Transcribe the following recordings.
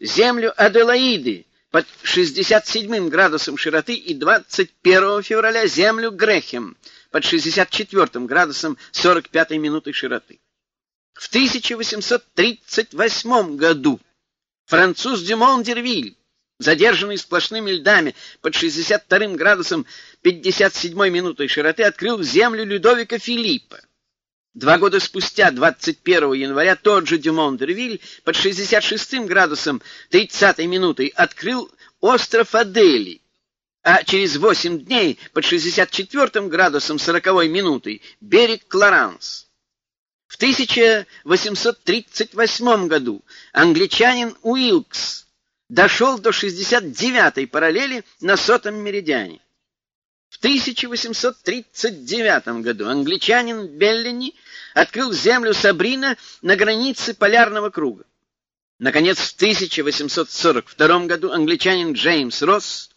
землю Аделаиды под 67 градусом широты и 21 февраля землю Грехем под 64 градусом 45 минутой широты. В 1838 году француз Дюмон Дервиль, задержанный сплошными льдами под 62 градусом 57 минутой широты, открыл землю Людовика Филиппа. Два года спустя, 21 января, тот же Дюмон Дервиль под 66 градусом 30 минутой открыл остров Адели, а через 8 дней под 64 градусом 40 минутой берег Кларанс. В 1838 году англичанин Уилкс дошел до 69-й параллели на сотом меридиане. В 1839 году англичанин Беллини открыл землю Сабрина на границе полярного круга. Наконец, в 1842 году англичанин Джеймс Росс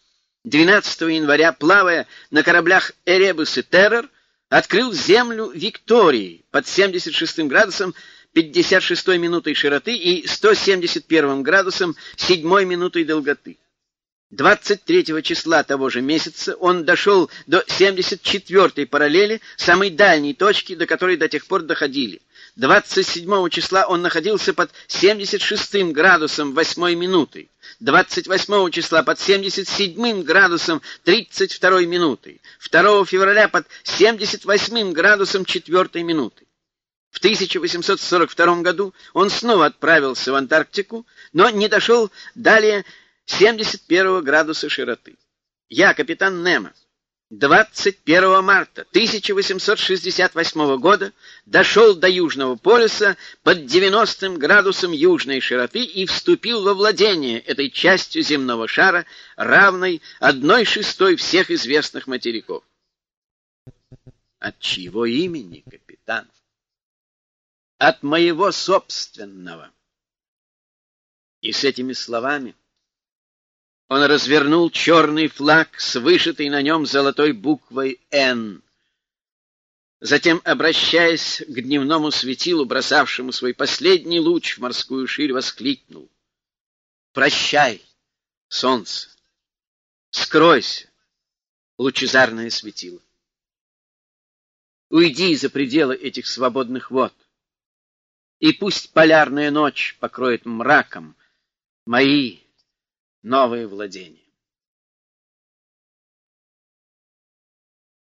12 января, плавая на кораблях «Эребус» и «Террор», открыл землю Виктории под 76 градусом 56 минутой широты и 171 градусом 7 минутой долготы. 23 числа того же месяца он дошел до 74-й параллели, самой дальней точки, до которой до тех пор доходили. 27 числа он находился под 76 градусом 8 минутой. 28 числа под 77 градусом 32 минутой. 2 февраля под 78 градусом 4 минуты. В 1842 году он снова отправился в Антарктику, но не дошел далее 71 градуса широты. Я, капитан Немо, 21 марта 1868 года дошел до Южного полюса под 90 градусом южной широты и вступил во владение этой частью земного шара, равной одной шестой всех известных материков. От чьего имени, капитан? От моего собственного. И с этими словами он развернул черный флаг с вышитой на нем золотой буквой «Н». Затем, обращаясь к дневному светилу, бросавшему свой последний луч в морскую ширь, воскликнул. «Прощай, солнце! Скройся, лучезарное светило! Уйди за пределы этих свободных вод, и пусть полярная ночь покроет мраком мои новые владения.